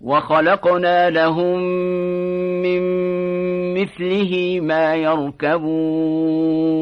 وخلقنا لهم من مثله ما يركبون.